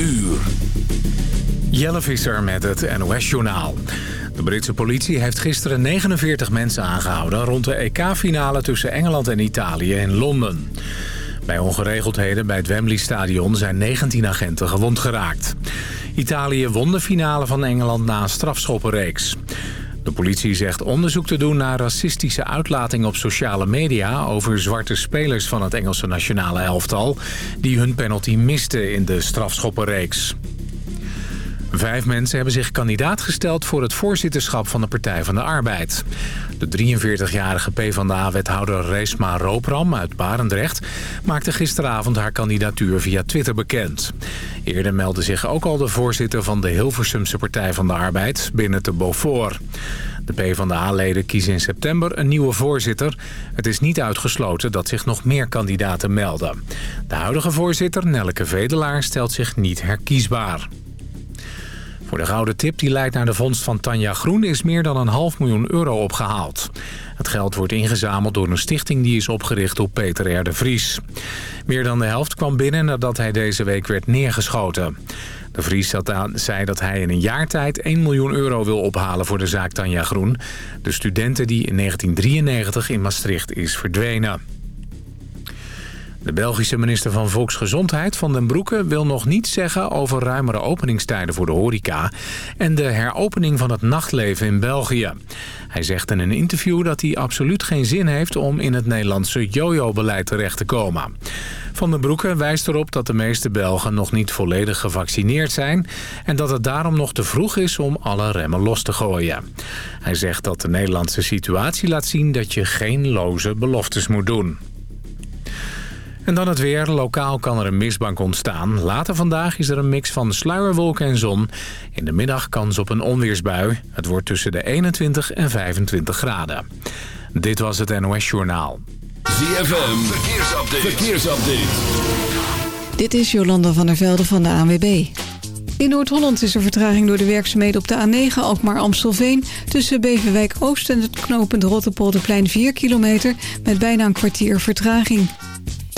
uur. Jelle Visser met het NOS-journaal. De Britse politie heeft gisteren 49 mensen aangehouden... rond de EK-finale tussen Engeland en Italië in Londen. Bij ongeregeldheden bij het Wembley-stadion zijn 19 agenten gewond geraakt. Italië won de finale van Engeland na een strafschoppenreeks. De politie zegt onderzoek te doen naar racistische uitlatingen op sociale media... over zwarte spelers van het Engelse nationale elftal... die hun penalty misten in de strafschoppenreeks. Vijf mensen hebben zich kandidaat gesteld voor het voorzitterschap van de Partij van de Arbeid. De 43-jarige PvdA-wethouder Reesma Roopram uit Barendrecht... maakte gisteravond haar kandidatuur via Twitter bekend. Eerder meldde zich ook al de voorzitter van de Hilversumse Partij van de Arbeid... binnen te Beaufort. De PvdA-leden kiezen in september een nieuwe voorzitter. Het is niet uitgesloten dat zich nog meer kandidaten melden. De huidige voorzitter, Nelleke Vedelaar, stelt zich niet herkiesbaar. Voor de gouden tip die leidt naar de vondst van Tanja Groen... is meer dan een half miljoen euro opgehaald. Het geld wordt ingezameld door een stichting die is opgericht door Peter R. de Vries. Meer dan de helft kwam binnen nadat hij deze week werd neergeschoten. De Vries zei dat hij in een jaar tijd 1 miljoen euro wil ophalen voor de zaak Tanja Groen. De studenten die in 1993 in Maastricht is verdwenen. De Belgische minister van Volksgezondheid Van den Broeke wil nog niets zeggen over ruimere openingstijden voor de horeca en de heropening van het nachtleven in België. Hij zegt in een interview dat hij absoluut geen zin heeft om in het Nederlandse jojo-beleid terecht te komen. Van den Broeke wijst erop dat de meeste Belgen nog niet volledig gevaccineerd zijn en dat het daarom nog te vroeg is om alle remmen los te gooien. Hij zegt dat de Nederlandse situatie laat zien dat je geen loze beloftes moet doen. En dan het weer. Lokaal kan er een mistbank ontstaan. Later vandaag is er een mix van sluierwolken en zon. In de middag kans op een onweersbui. Het wordt tussen de 21 en 25 graden. Dit was het NOS Journaal. ZFM. Verkeersupdate. Verkeersupdate. Dit is Jolanda van der Velde van de ANWB. In Noord-Holland is er vertraging door de werkzaamheden op de A9 Alkmaar-Amstelveen... tussen Beverwijk Oost en het knooppunt Rotterpolderplein 4 kilometer... met bijna een kwartier vertraging.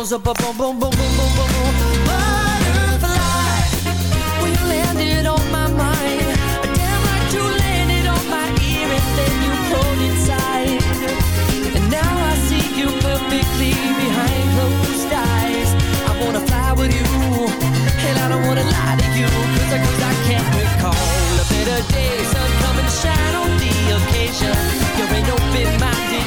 ba-bum, zup, ba-bum, bum, bum, bum, bum, bum, bum. Butterfly, when you landed on my mind, damn like you landed on my ear and then you pulled inside. And now I see you perfectly behind closed eyes. I wanna fly with you, and I don't wanna lie to you, cause I, cause I can't recall a better day, sun coming to shine on the occasion. You're an open-minded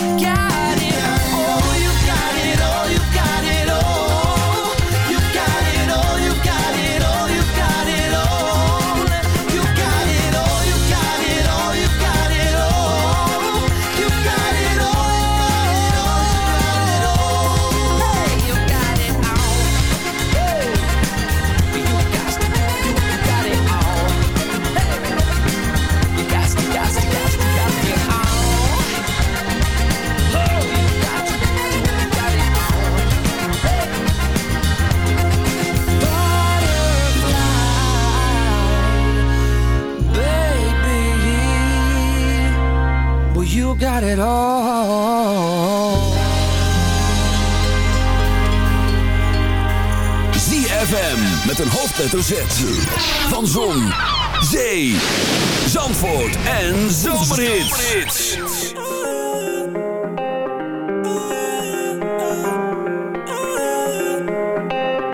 met een hoofdletter Z. Van Zon, Zee, Zandvoort en Zomerhits.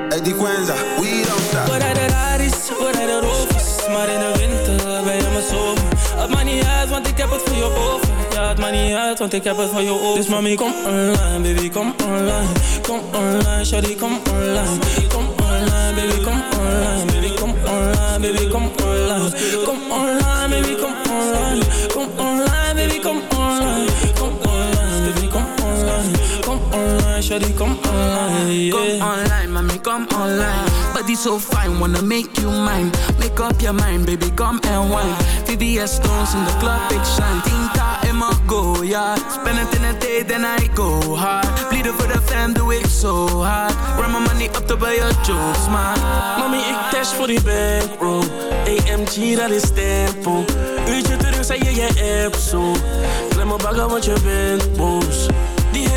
Eddie Quenza, we don't stop. What are de Raris, what are de Rovers? Maar in de winter ben je me zomer. Het maakt niet uit, want ik heb het voor je over. Ja, het maakt niet uit, want ik heb het voor je ogen. Dus mami, kom online, baby, kom online. Kom online, shawty, kom online. Kom online baby, kom online. Baby, kom online, baby, kom online. Kom online, baby, kom online. Kom online, baby, kom online. Kom online, baby, kom online. Kom online, shawty, kom online. Come online, mommy, come online. Body so fine, wanna make you mine. Make up your mind, baby, come and wine. VVS stones in the club, big shine. Tinta in my go, yeah. Spend it in a day, then I go hard. Bleeden for the fam, doe ik so hard. Run my money up to buy your jokes, man. Mami, ik dash voor die bankroll. AMG, dat is tempo. Uurtje terug, zei je je app zo. Klem me bagger, want je bent boos.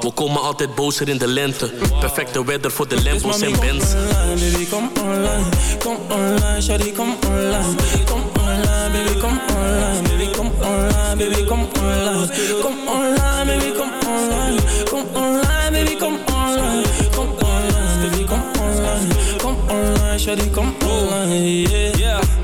We komen altijd bozer in de lente. Perfecte weather voor de Lambos en Benz. Baby, kom online, kom online, shawty, kom online. Kom online, baby, kom online, baby, kom online, baby, kom online. Kom online, baby, kom online. Kom online, baby, kom online. Kom online, baby, kom online. Kom online, shawty, kom online, yeah.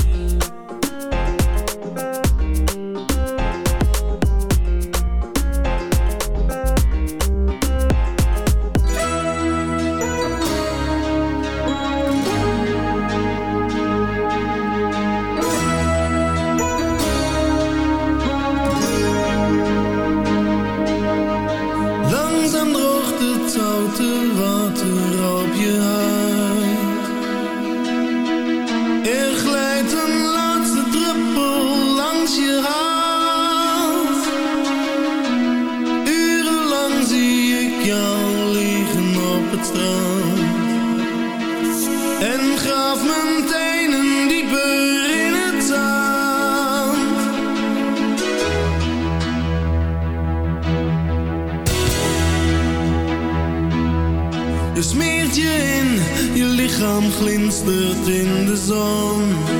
glinstert in de zon.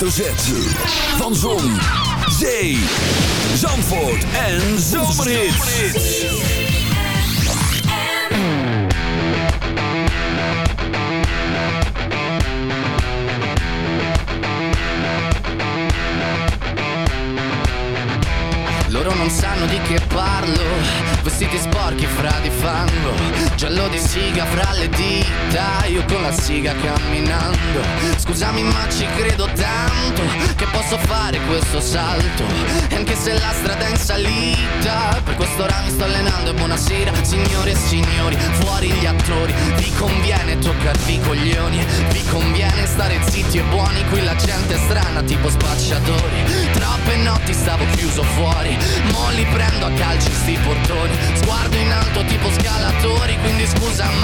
hoofdletter Van Zon, Zee, Zandvoort en Zomerhits. Loro non sanno di che parlo vestiti sporchi fra di fango Giallo di siga fra le dita Io con la siga camminando. Scusami ma ci credo tanto fare questo salto. E anche se la strada è in salita Per questo mi sto allenando e buonasera Signore e signori, fuori gli attori. Vi conviene toccarvi i coglioni Vi conviene stare zitti e buoni Qui la gente è strana tipo spacciatori. Troppe notti stavo chiuso fuori Mo li prendo a calci sti portoni. Sguardo in alto tipo scalatori Quindi scusa ma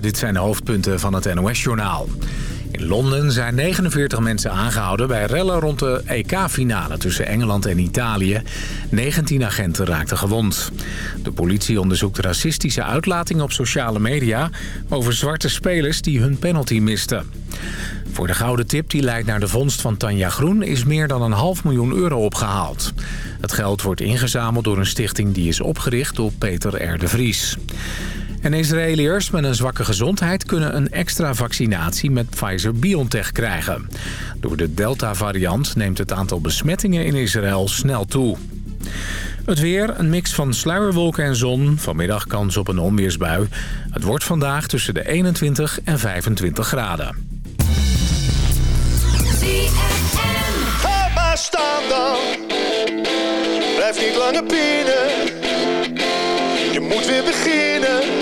Dit zijn de hoofdpunten van het NOS-journaal. In Londen zijn 49 mensen aangehouden bij rellen rond de EK-finale tussen Engeland en Italië. 19 agenten raakten gewond. De politie onderzoekt racistische uitlatingen op sociale media over zwarte spelers die hun penalty misten. Voor de gouden tip die leidt naar de vondst van Tanja Groen is meer dan een half miljoen euro opgehaald. Het geld wordt ingezameld door een stichting die is opgericht door Peter R. de Vries. En Israëliërs met een zwakke gezondheid kunnen een extra vaccinatie met Pfizer-BioNTech krijgen. Door de Delta-variant neemt het aantal besmettingen in Israël snel toe. Het weer, een mix van sluierwolken en zon. Vanmiddag kans op een onweersbui. Het wordt vandaag tussen de 21 en 25 graden. Staan dan. Blijf niet langer binnen. Je moet weer beginnen.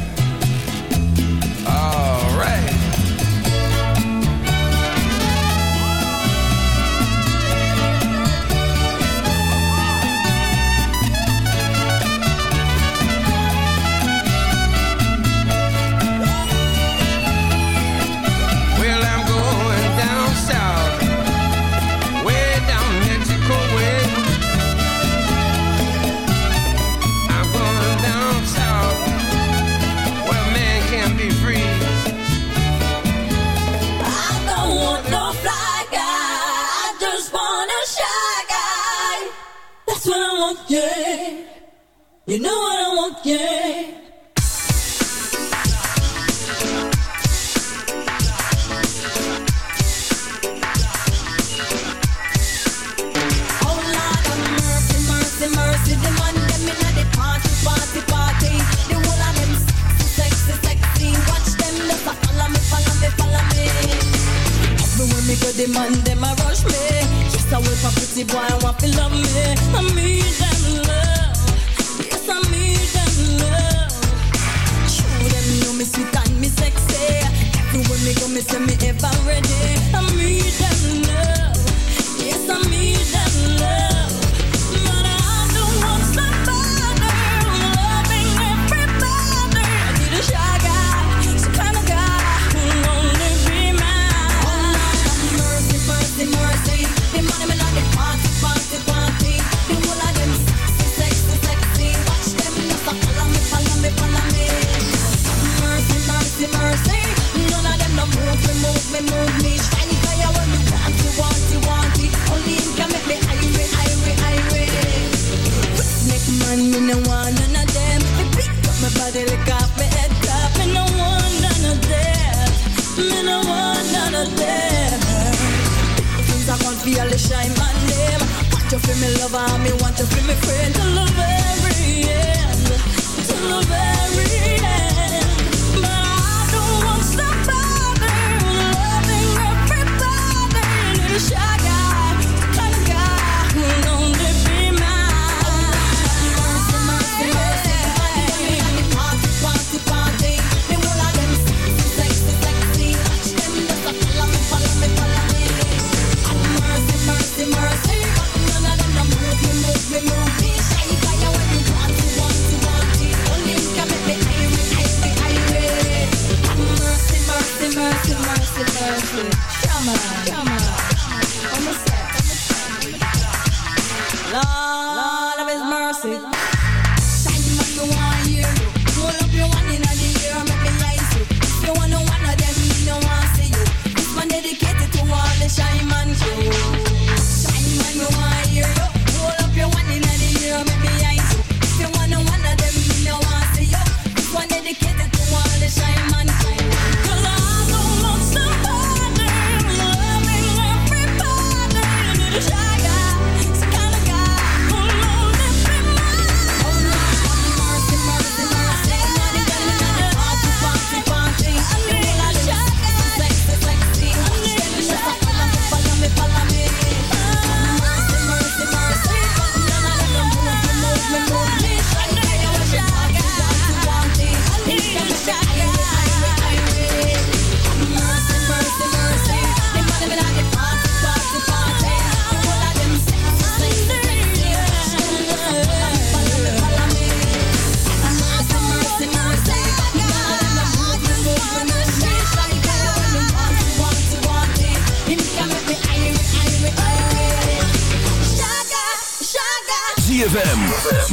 Watch them just a follow me, follow me, go, the man them a rush me. Just a wait for pretty boy, I want to love me. I them sweet and me sexy. Everywhere me go, me say me ever ready. I need them love. You feel me lover, me want you feel me friend to love very end, mercy,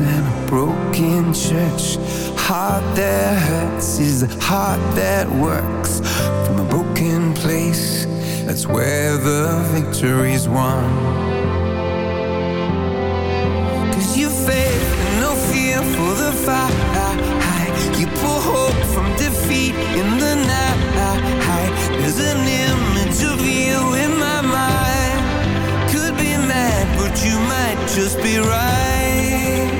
and a broken church. Heart that hurts is the heart that works. From a broken place, that's where the victory's won. Cause you fail, no fear for the fight. You pull hope from defeat in the night. There's an image of you in my mind. Could be mad, but you might just be right.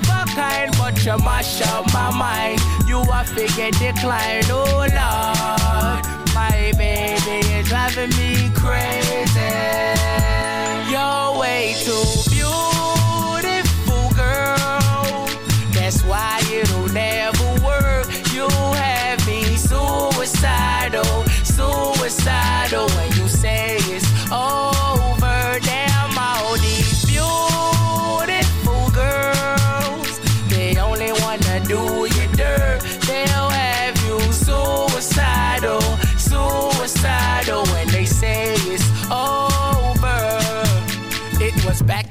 kind, but you mash up my mind. You are figure decline. Oh, Lord. My baby is driving me crazy. You're way too beautiful, girl. That's why it'll never work. You have me suicidal, suicidal when you say it's over.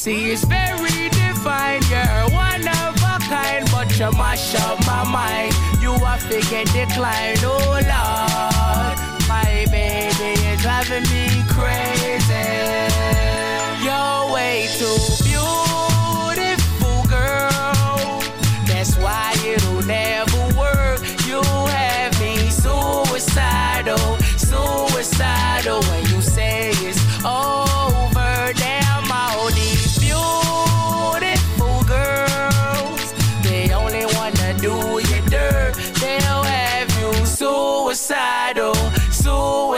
See, it's very divine. You're one of a kind, but you mash up my mind. You are figure decline, oh Lord. My baby is driving me crazy. You're way too beautiful,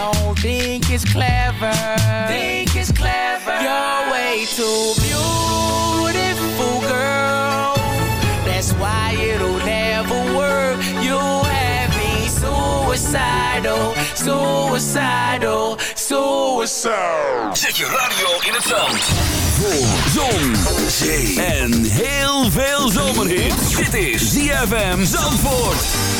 don't think it's clever. Think it's clever. You're way too beautiful, girl. That's why it'll never work. You have me suicidal, suicidal, suicidal. Zet je radio in het zand. Voor zon, zee en heel veel zomerhit. Dit is ZFM Zandvoort.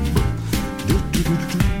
Do do